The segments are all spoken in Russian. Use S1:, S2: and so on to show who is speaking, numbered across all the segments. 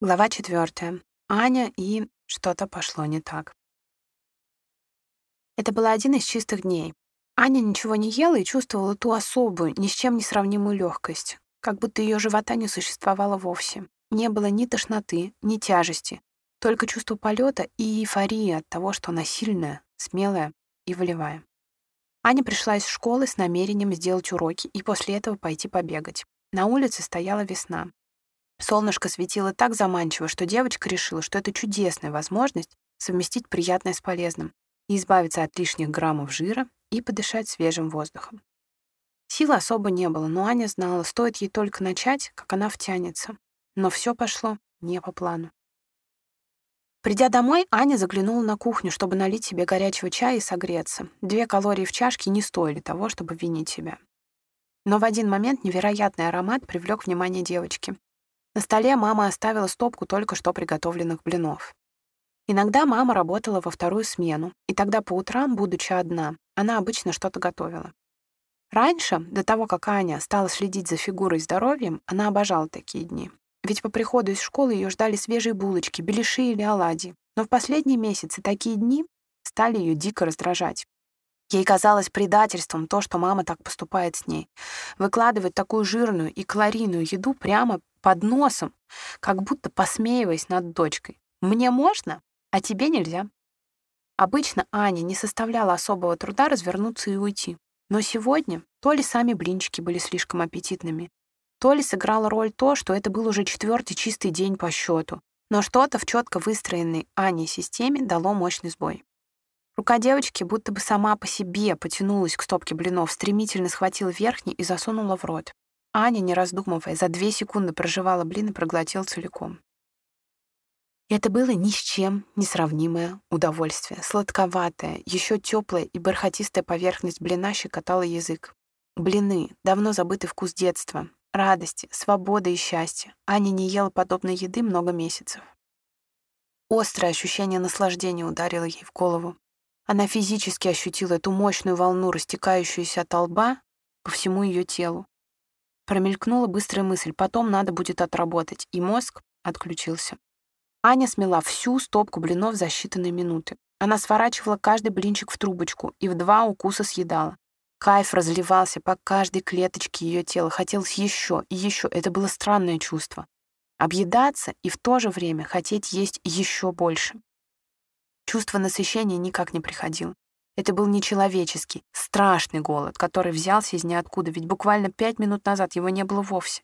S1: Глава четвертая. Аня и что-то пошло не так. Это был один из чистых дней. Аня ничего не ела и чувствовала ту особую, ни с чем не сравнимую легкость, как будто ее живота не существовало вовсе. Не было ни тошноты, ни тяжести, только чувство полета и эйфории от того, что она сильная, смелая и волевая. Аня пришла из школы с намерением сделать уроки и после этого пойти побегать. На улице стояла весна. Солнышко светило так заманчиво, что девочка решила, что это чудесная возможность совместить приятное с полезным и избавиться от лишних граммов жира и подышать свежим воздухом. Силы особо не было, но Аня знала, стоит ей только начать, как она втянется. Но все пошло не по плану. Придя домой, Аня заглянула на кухню, чтобы налить себе горячего чая и согреться. Две калории в чашке не стоили того, чтобы винить себя. Но в один момент невероятный аромат привлек внимание девочки. На столе мама оставила стопку только что приготовленных блинов. Иногда мама работала во вторую смену, и тогда по утрам, будучи одна, она обычно что-то готовила. Раньше, до того, как Аня стала следить за фигурой и здоровьем, она обожала такие дни. Ведь по приходу из школы ее ждали свежие булочки, беляши или оладьи. Но в последние месяцы такие дни стали ее дико раздражать. Ей казалось предательством то, что мама так поступает с ней. Выкладывает такую жирную и калорийную еду прямо под носом, как будто посмеиваясь над дочкой. «Мне можно, а тебе нельзя». Обычно Аня не составляла особого труда развернуться и уйти. Но сегодня то ли сами блинчики были слишком аппетитными, то ли сыграла роль то, что это был уже четвертый чистый день по счету. Но что-то в четко выстроенной Аней системе дало мощный сбой. Рука девочки будто бы сама по себе потянулась к стопке блинов, стремительно схватила верхний и засунула в рот. Аня, не раздумывая, за две секунды проживала блин и проглотила целиком. это было ни с чем не сравнимое удовольствие. Сладковатое, еще теплая и бархатистая поверхность блина щекотала язык. Блины, давно забытый вкус детства, радости, свободы и счастья. Аня не ела подобной еды много месяцев. Острое ощущение наслаждения ударило ей в голову. Она физически ощутила эту мощную волну, растекающуюся от лба по всему ее телу. Промелькнула быстрая мысль, потом надо будет отработать, и мозг отключился. Аня смела всю стопку блинов за считанные минуты. Она сворачивала каждый блинчик в трубочку и в два укуса съедала. Кайф разливался по каждой клеточке ее тела. Хотелось еще и еще. Это было странное чувство. Объедаться и в то же время хотеть есть еще больше. Чувство насыщения никак не приходило. Это был нечеловеческий, страшный голод, который взялся из ниоткуда, ведь буквально пять минут назад его не было вовсе.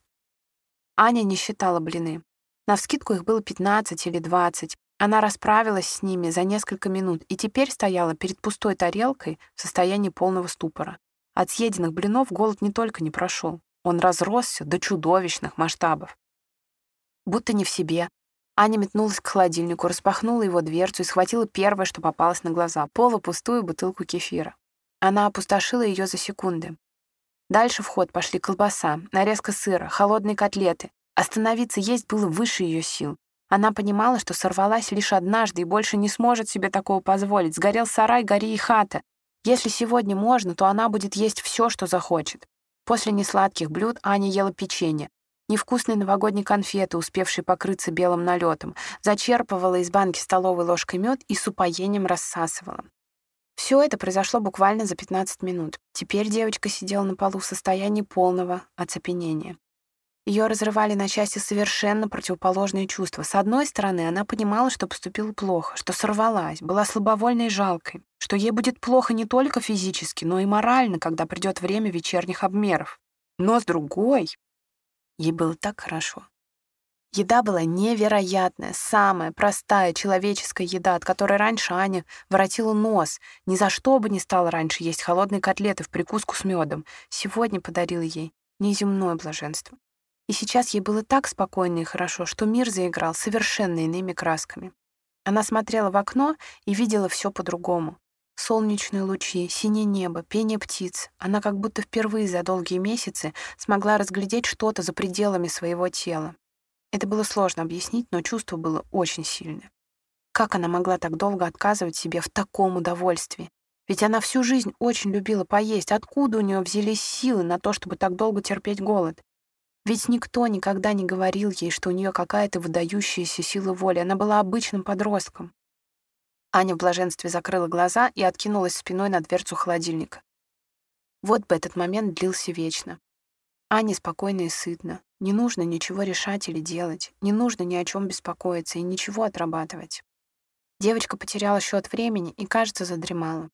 S1: Аня не считала блины. Навскидку их было 15 или 20. Она расправилась с ними за несколько минут и теперь стояла перед пустой тарелкой в состоянии полного ступора. От съеденных блинов голод не только не прошел, он разросся до чудовищных масштабов. Будто не в себе, Аня метнулась к холодильнику, распахнула его дверцу и схватила первое, что попалось на глаза — полупустую бутылку кефира. Она опустошила ее за секунды. Дальше в ход пошли колбаса, нарезка сыра, холодные котлеты. Остановиться есть было выше ее сил. Она понимала, что сорвалась лишь однажды и больше не сможет себе такого позволить. Сгорел сарай, гори и хата. Если сегодня можно, то она будет есть все, что захочет. После несладких блюд Аня ела печенье, невкусные новогодние конфеты, успевшие покрыться белым налетом, зачерпывала из банки столовой ложкой мед и с упоением рассасывала. Все это произошло буквально за 15 минут. Теперь девочка сидела на полу в состоянии полного оцепенения. Ее разрывали на части совершенно противоположные чувства. С одной стороны, она понимала, что поступила плохо, что сорвалась, была слабовольной и жалкой, что ей будет плохо не только физически, но и морально, когда придет время вечерних обмеров. Но с другой, Ей было так хорошо. Еда была невероятная, самая простая человеческая еда, от которой раньше Аня воротила нос. Ни за что бы не стала раньше есть холодные котлеты в прикуску с медом. Сегодня подарила ей неземное блаженство. И сейчас ей было так спокойно и хорошо, что мир заиграл совершенно иными красками. Она смотрела в окно и видела все по-другому. Солнечные лучи, синее небо, пение птиц. Она как будто впервые за долгие месяцы смогла разглядеть что-то за пределами своего тела. Это было сложно объяснить, но чувство было очень сильное. Как она могла так долго отказывать себе в таком удовольствии? Ведь она всю жизнь очень любила поесть. Откуда у нее взялись силы на то, чтобы так долго терпеть голод? Ведь никто никогда не говорил ей, что у нее какая-то выдающаяся сила воли. Она была обычным подростком. Аня в блаженстве закрыла глаза и откинулась спиной на дверцу холодильника. Вот бы этот момент длился вечно. Аня спокойно и сытно. Не нужно ничего решать или делать. Не нужно ни о чем беспокоиться и ничего отрабатывать. Девочка потеряла счет времени и, кажется, задремала.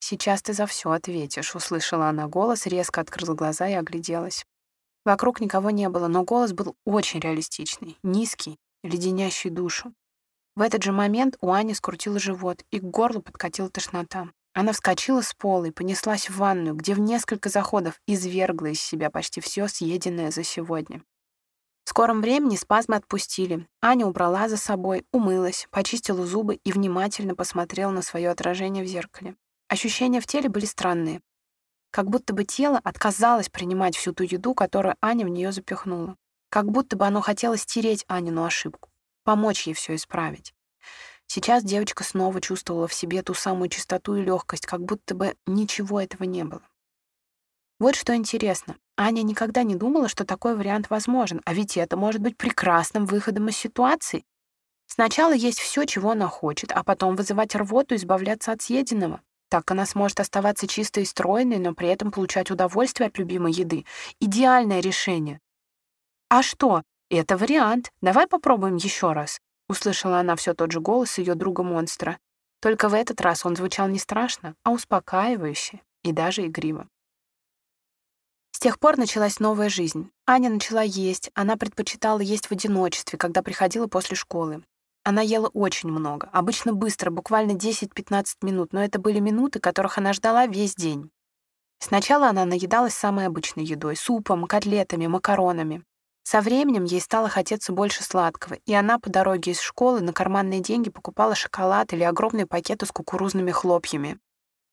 S1: «Сейчас ты за все ответишь», — услышала она голос, резко открыла глаза и огляделась. Вокруг никого не было, но голос был очень реалистичный, низкий, леденящий душу. В этот же момент у Ани скрутило живот, и к горлу подкатила тошнота. Она вскочила с пола и понеслась в ванную, где в несколько заходов извергла из себя почти все съеденное за сегодня. В скором времени спазмы отпустили. Аня убрала за собой, умылась, почистила зубы и внимательно посмотрела на свое отражение в зеркале. Ощущения в теле были странные. Как будто бы тело отказалось принимать всю ту еду, которую Аня в нее запихнула. Как будто бы оно хотело стереть Анину ошибку, помочь ей все исправить. Сейчас девочка снова чувствовала в себе ту самую чистоту и легкость, как будто бы ничего этого не было. Вот что интересно. Аня никогда не думала, что такой вариант возможен, а ведь это может быть прекрасным выходом из ситуации. Сначала есть все, чего она хочет, а потом вызывать рвоту и избавляться от съеденного. Так она сможет оставаться чистой и стройной, но при этом получать удовольствие от любимой еды. Идеальное решение. «А что? Это вариант. Давай попробуем еще раз», — услышала она все тот же голос ее друга-монстра. Только в этот раз он звучал не страшно, а успокаивающе и даже игриво. С тех пор началась новая жизнь. Аня начала есть, она предпочитала есть в одиночестве, когда приходила после школы. Она ела очень много, обычно быстро, буквально 10-15 минут, но это были минуты, которых она ждала весь день. Сначала она наедалась самой обычной едой — супом, котлетами, макаронами. Со временем ей стало хотеться больше сладкого, и она по дороге из школы на карманные деньги покупала шоколад или огромные пакеты с кукурузными хлопьями.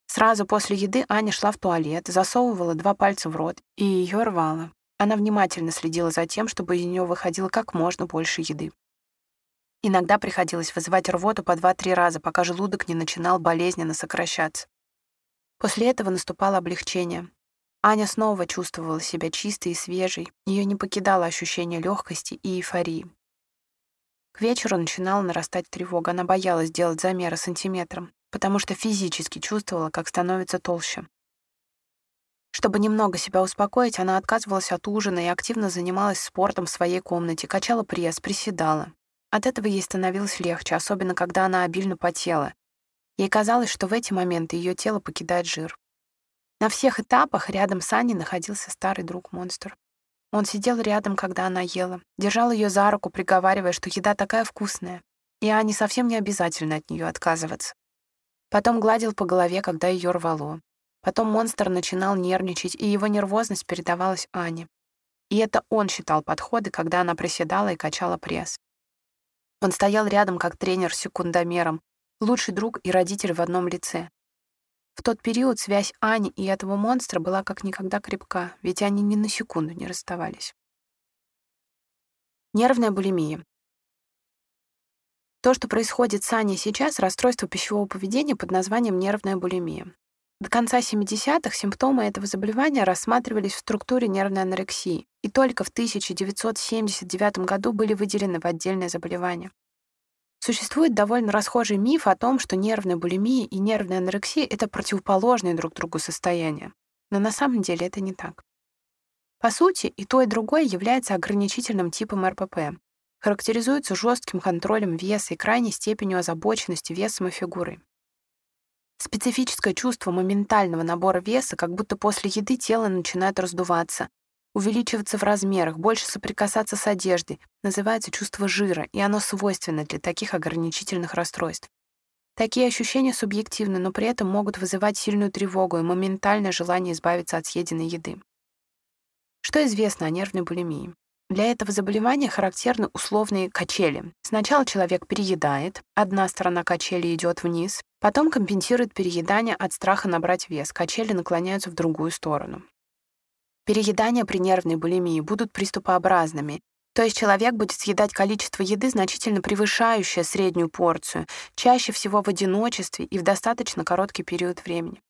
S1: Сразу после еды Аня шла в туалет, засовывала два пальца в рот и ее рвала. Она внимательно следила за тем, чтобы из нее выходило как можно больше еды. Иногда приходилось вызывать рвоту по 2-3 раза, пока желудок не начинал болезненно сокращаться. После этого наступало облегчение. Аня снова чувствовала себя чистой и свежей, ее не покидало ощущение легкости и эйфории. К вечеру начинала нарастать тревога, она боялась делать замеры сантиметром, потому что физически чувствовала, как становится толще. Чтобы немного себя успокоить, она отказывалась от ужина и активно занималась спортом в своей комнате, качала пресс, приседала. От этого ей становилось легче, особенно когда она обильно потела. Ей казалось, что в эти моменты ее тело покидает жир. На всех этапах рядом с Аней находился старый друг-монстр. Он сидел рядом, когда она ела, держал ее за руку, приговаривая, что еда такая вкусная, и Ане совсем не обязательно от нее отказываться. Потом гладил по голове, когда ее рвало. Потом монстр начинал нервничать, и его нервозность передавалась Ане. И это он считал подходы, когда она приседала и качала пресс. Он стоял рядом как тренер с секундомером, лучший друг и родитель в одном лице. В тот период связь Ани и этого монстра была как никогда крепка, ведь они ни на секунду не расставались. Нервная булимия. То, что происходит с Аней сейчас, расстройство пищевого поведения под названием нервная булимия. До конца 70-х симптомы этого заболевания рассматривались в структуре нервной анорексии, и только в 1979 году были выделены в отдельное заболевание. Существует довольно расхожий миф о том, что нервная булимия и нервная анорексия — это противоположные друг другу состояния. Но на самом деле это не так. По сути, и то, и другое является ограничительным типом РПП. Характеризуется жестким контролем веса и крайней степенью озабоченности весом и фигурой. Специфическое чувство моментального набора веса, как будто после еды тело начинает раздуваться, увеличиваться в размерах, больше соприкасаться с одеждой, называется чувство жира, и оно свойственно для таких ограничительных расстройств. Такие ощущения субъективны, но при этом могут вызывать сильную тревогу и моментальное желание избавиться от съеденной еды. Что известно о нервной булимии? Для этого заболевания характерны условные качели. Сначала человек переедает, одна сторона качели идет вниз, потом компенсирует переедание от страха набрать вес, качели наклоняются в другую сторону. Переедания при нервной булимии будут приступообразными, то есть человек будет съедать количество еды, значительно превышающее среднюю порцию, чаще всего в одиночестве и в достаточно короткий период времени.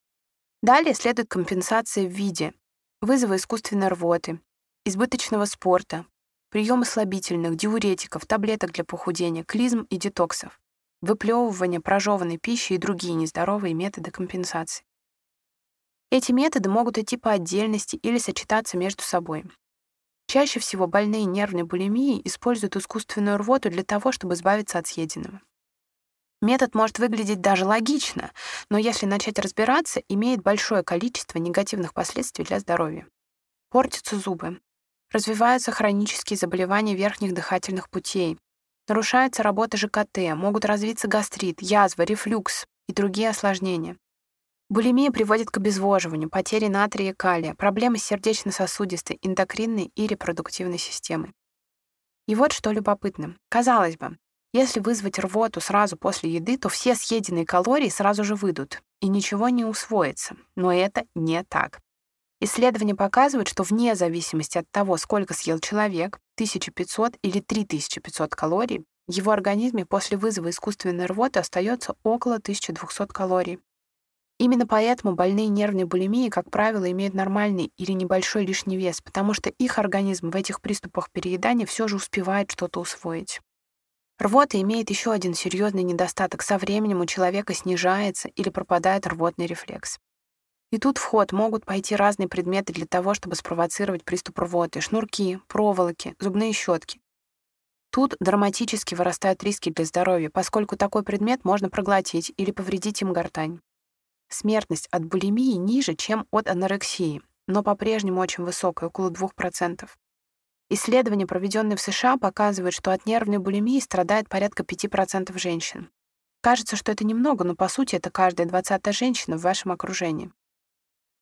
S1: Далее следует компенсация в виде вызова искусственной рвоты, избыточного спорта, приема слабительных, диуретиков, таблеток для похудения, клизм и детоксов, выплевывание прожеванной пищи и другие нездоровые методы компенсации. Эти методы могут идти по отдельности или сочетаться между собой. Чаще всего больные нервной булимией используют искусственную рвоту для того, чтобы избавиться от съеденного. Метод может выглядеть даже логично, но если начать разбираться, имеет большое количество негативных последствий для здоровья. Портятся зубы, развиваются хронические заболевания верхних дыхательных путей, нарушается работа ЖКТ, могут развиться гастрит, язва, рефлюкс и другие осложнения. Булимия приводит к обезвоживанию, потере натрия и калия, проблемы с сердечно-сосудистой, эндокринной и репродуктивной системой. И вот что любопытно. Казалось бы, если вызвать рвоту сразу после еды, то все съеденные калории сразу же выйдут, и ничего не усвоится. Но это не так. Исследования показывают, что вне зависимости от того, сколько съел человек, 1500 или 3500 калорий, в его организме после вызова искусственной рвоты остается около 1200 калорий. Именно поэтому больные нервной булимией, как правило, имеют нормальный или небольшой лишний вес, потому что их организм в этих приступах переедания все же успевает что-то усвоить. Рвота имеет еще один серьезный недостаток. Со временем у человека снижается или пропадает рвотный рефлекс. И тут в ход могут пойти разные предметы для того, чтобы спровоцировать приступ рвоты. Шнурки, проволоки, зубные щетки. Тут драматически вырастают риски для здоровья, поскольку такой предмет можно проглотить или повредить им гортань. Смертность от булимии ниже, чем от анорексии, но по-прежнему очень высокая, около 2%. Исследования, проведенные в США, показывают, что от нервной булимии страдает порядка 5% женщин. Кажется, что это немного, но по сути это каждая двадцатая женщина в вашем окружении.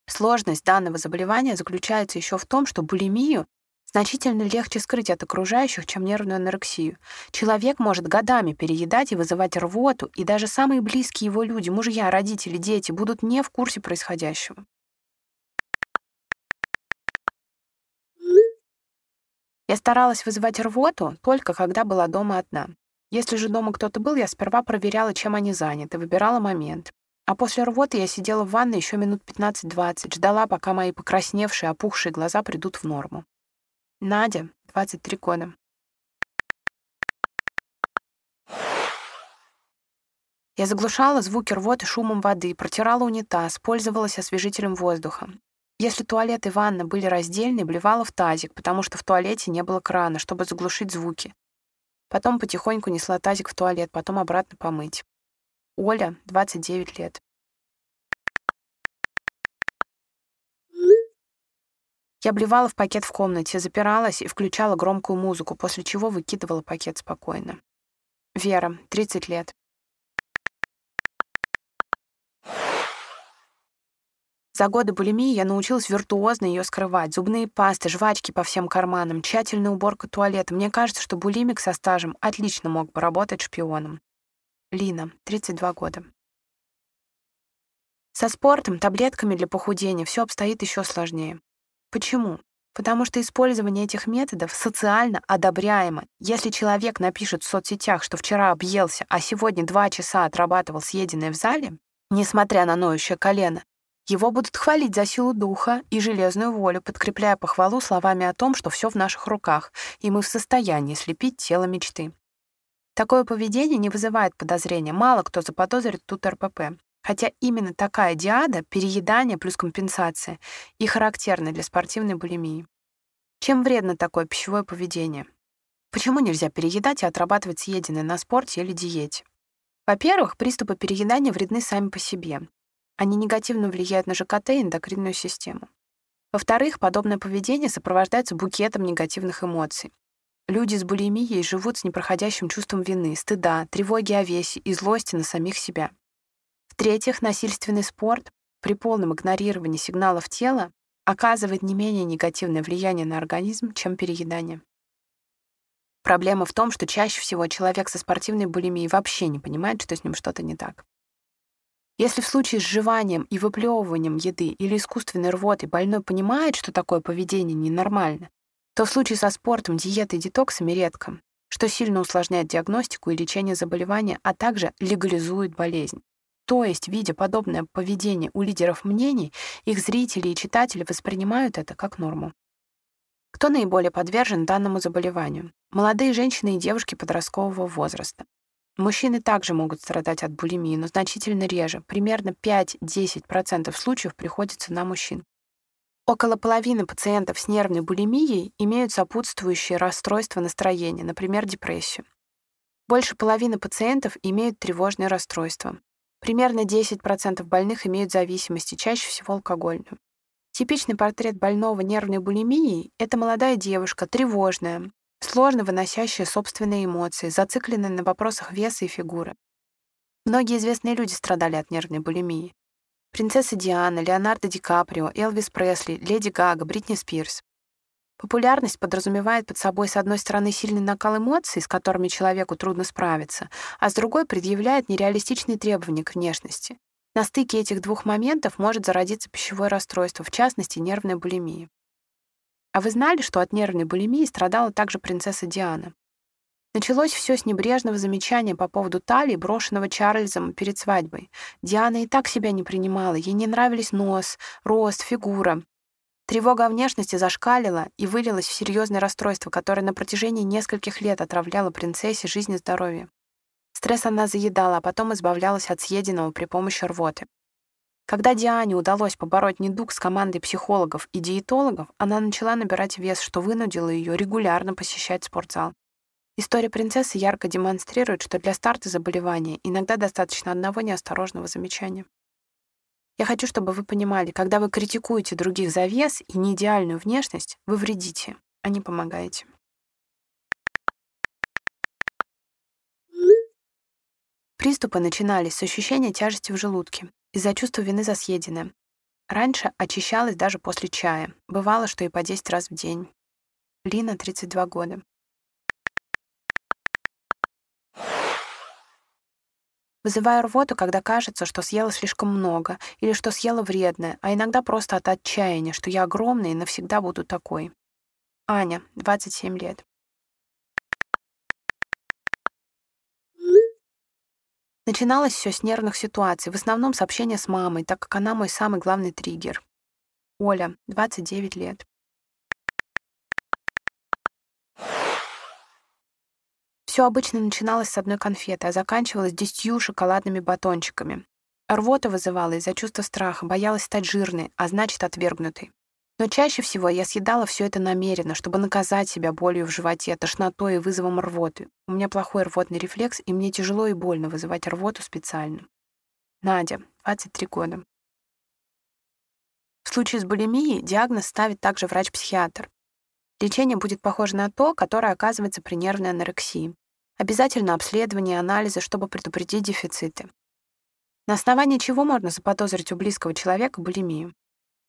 S1: Сложность данного заболевания заключается еще в том, что булимию значительно легче скрыть от окружающих, чем нервную анорексию. Человек может годами переедать и вызывать рвоту, и даже самые близкие его люди, мужья, родители, дети, будут не в курсе происходящего. Я старалась вызывать рвоту только когда была дома одна. Если же дома кто-то был, я сперва проверяла, чем они заняты, выбирала момент. А после рвоты я сидела в ванной еще минут 15-20, ждала, пока мои покрасневшие, опухшие глаза придут в норму. Надя, 23 года. Я заглушала звуки рвоты шумом воды, протирала унитаз, пользовалась освежителем воздуха. Если туалет и ванна были раздельны, блевала в тазик, потому что в туалете не было крана, чтобы заглушить звуки. Потом потихоньку несла тазик в туалет, потом обратно помыть. Оля, 29 лет. Я блевала в пакет в комнате, запиралась и включала громкую музыку, после чего выкидывала пакет спокойно. Вера, 30 лет. За годы булимии я научилась виртуозно ее скрывать. Зубные пасты, жвачки по всем карманам, тщательная уборка туалета. Мне кажется, что булимик со стажем отлично мог бы работать шпионом. Лина, 32 года. Со спортом, таблетками для похудения все обстоит еще сложнее. Почему? Потому что использование этих методов социально одобряемо. Если человек напишет в соцсетях, что вчера объелся, а сегодня два часа отрабатывал съеденное в зале, несмотря на ноющее колено, его будут хвалить за силу духа и железную волю, подкрепляя похвалу словами о том, что все в наших руках, и мы в состоянии слепить тело мечты. Такое поведение не вызывает подозрения. Мало кто заподозрит тут РПП. Хотя именно такая диада, переедание плюс компенсация, и характерна для спортивной булимии. Чем вредно такое пищевое поведение? Почему нельзя переедать и отрабатывать съеденное на спорте или диете? Во-первых, приступы переедания вредны сами по себе. Они негативно влияют на ЖКТ и эндокринную систему. Во-вторых, подобное поведение сопровождается букетом негативных эмоций. Люди с булимией живут с непроходящим чувством вины, стыда, тревоги о весе и злости на самих себя. В-третьих, насильственный спорт при полном игнорировании сигналов тела оказывает не менее негативное влияние на организм, чем переедание. Проблема в том, что чаще всего человек со спортивной булимией вообще не понимает, что с ним что-то не так. Если в случае с жеванием и выплевыванием еды или искусственной рвотой больной понимает, что такое поведение ненормально, то в случае со спортом, диетой и детоксами редко, что сильно усложняет диагностику и лечение заболевания, а также легализует болезнь. То есть, видя подобное поведение у лидеров мнений, их зрители и читатели воспринимают это как норму. Кто наиболее подвержен данному заболеванию? Молодые женщины и девушки подросткового возраста. Мужчины также могут страдать от булимии, но значительно реже. Примерно 5-10% случаев приходится на мужчин. Около половины пациентов с нервной булимией имеют сопутствующие расстройства настроения, например, депрессию. Больше половины пациентов имеют тревожные расстройства. Примерно 10% больных имеют зависимости, чаще всего алкогольную. Типичный портрет больного нервной булимией — это молодая девушка, тревожная, сложно выносящая собственные эмоции, зацикленная на вопросах веса и фигуры. Многие известные люди страдали от нервной булимии. Принцесса Диана, Леонардо Ди Каприо, Элвис Пресли, Леди Гага, Бритни Спирс. Популярность подразумевает под собой, с одной стороны, сильный накал эмоций, с которыми человеку трудно справиться, а с другой предъявляет нереалистичные требования к внешности. На стыке этих двух моментов может зародиться пищевое расстройство, в частности, нервная булимия. А вы знали, что от нервной булимии страдала также принцесса Диана? Началось все с небрежного замечания по поводу талии, брошенного Чарльзом перед свадьбой. Диана и так себя не принимала, ей не нравились нос, рост, фигура. Тревога о внешности зашкалила и вылилась в серьезное расстройство, которое на протяжении нескольких лет отравляло принцессе жизнь и здоровье. Стресс она заедала, а потом избавлялась от съеденного при помощи рвоты. Когда Диане удалось побороть недуг с командой психологов и диетологов, она начала набирать вес, что вынудило ее регулярно посещать спортзал. История принцессы ярко демонстрирует, что для старта заболевания иногда достаточно одного неосторожного замечания. Я хочу, чтобы вы понимали, когда вы критикуете других за вес и неидеальную внешность, вы вредите, а не помогаете. Приступы начинались с ощущения тяжести в желудке из-за чувства вины за съеденное. Раньше очищалась даже после чая. Бывало, что и по 10 раз в день. Лина, 32 года. Вызываю рвоту, когда кажется, что съела слишком много или что съела вредное, а иногда просто от отчаяния, что я огромная и навсегда буду такой. Аня, 27 лет. Начиналось все с нервных ситуаций, в основном с общения с мамой, так как она мой самый главный триггер. Оля, 29 лет. Все обычно начиналось с одной конфеты, а заканчивалось десятью шоколадными батончиками. Рвота вызывала из-за чувства страха, боялась стать жирной, а значит, отвергнутой. Но чаще всего я съедала все это намеренно, чтобы наказать себя болью в животе, тошнотой и вызовом рвоты. У меня плохой рвотный рефлекс, и мне тяжело и больно вызывать рвоту специально. Надя, 23 года. В случае с булимией диагноз ставит также врач-психиатр. Лечение будет похоже на то, которое оказывается при нервной анорексии. Обязательно обследование и анализы, чтобы предупредить дефициты. На основании чего можно заподозрить у близкого человека булимию?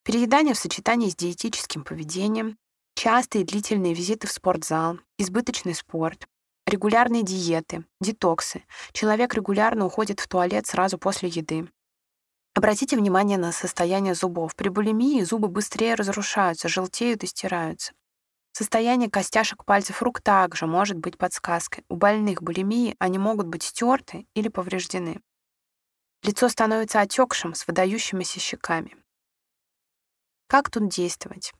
S1: Переедание в сочетании с диетическим поведением, частые длительные визиты в спортзал, избыточный спорт, регулярные диеты, детоксы. Человек регулярно уходит в туалет сразу после еды. Обратите внимание на состояние зубов. При булимии зубы быстрее разрушаются, желтеют и стираются. Состояние костяшек пальцев рук также может быть подсказкой. У больных булимии они могут быть стерты или повреждены. Лицо становится отекшим с выдающимися щеками. Как тут действовать?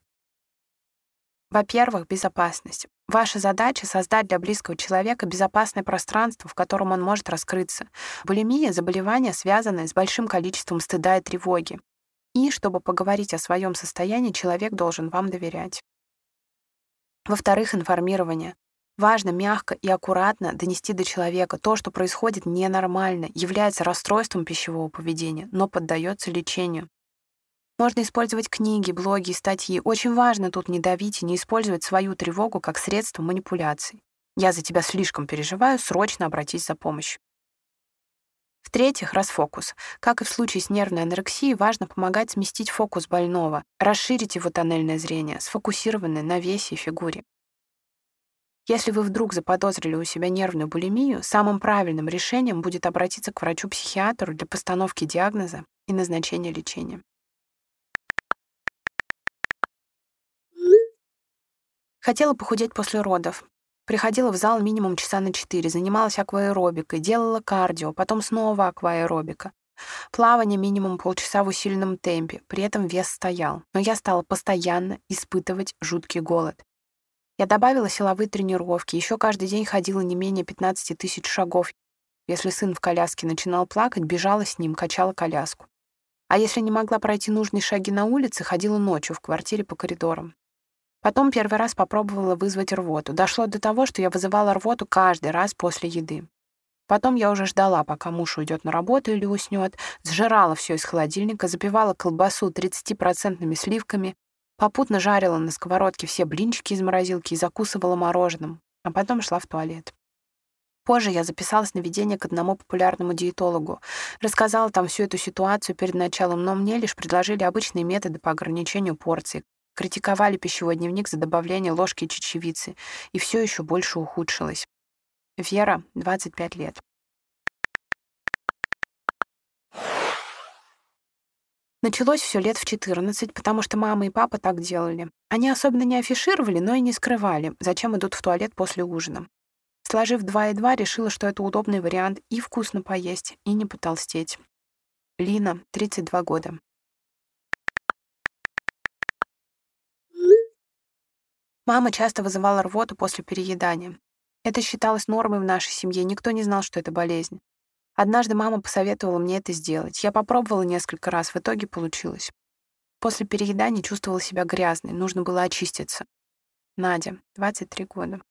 S1: Во-первых, безопасность. Ваша задача — создать для близкого человека безопасное пространство, в котором он может раскрыться. Булимия — заболевание, связанное с большим количеством стыда и тревоги. И, чтобы поговорить о своем состоянии, человек должен вам доверять. Во-вторых, информирование. Важно мягко и аккуратно донести до человека то, что происходит ненормально, является расстройством пищевого поведения, но поддается лечению. Можно использовать книги, блоги, статьи. Очень важно тут не давить и не использовать свою тревогу как средство манипуляций. Я за тебя слишком переживаю, срочно обратись за помощью. В-третьих, расфокус. Как и в случае с нервной анорексией, важно помогать сместить фокус больного, расширить его тоннельное зрение, сфокусированное на весе и фигуре. Если вы вдруг заподозрили у себя нервную булимию, самым правильным решением будет обратиться к врачу-психиатру для постановки диагноза и назначения лечения. Хотела похудеть после родов. Приходила в зал минимум часа на четыре, занималась акваэробикой, делала кардио, потом снова акваэробика. Плавание минимум полчаса в усиленном темпе, при этом вес стоял. Но я стала постоянно испытывать жуткий голод. Я добавила силовые тренировки, еще каждый день ходила не менее 15 тысяч шагов. Если сын в коляске начинал плакать, бежала с ним, качала коляску. А если не могла пройти нужные шаги на улице, ходила ночью в квартире по коридорам. Потом первый раз попробовала вызвать рвоту. Дошло до того, что я вызывала рвоту каждый раз после еды. Потом я уже ждала, пока муж уйдет на работу или уснет, сжирала все из холодильника, запивала колбасу 30% сливками, попутно жарила на сковородке все блинчики из морозилки и закусывала мороженым, а потом шла в туалет. Позже я записалась на ведение к одному популярному диетологу. Рассказала там всю эту ситуацию перед началом, но мне лишь предложили обычные методы по ограничению порций. Критиковали пищевой дневник за добавление ложки чечевицы. И все еще больше ухудшилось. Вера, 25 лет. Началось все лет в 14, потому что мама и папа так делали. Они особенно не афишировали, но и не скрывали, зачем идут в туалет после ужина. Сложив два и два, решила, что это удобный вариант и вкусно поесть, и не потолстеть. Лина, 32 года. Мама часто вызывала рвоту после переедания. Это считалось нормой в нашей семье, никто не знал, что это болезнь. Однажды мама посоветовала мне это сделать. Я попробовала несколько раз, в итоге получилось. После переедания чувствовала себя грязной, нужно было очиститься. Надя, 23 года.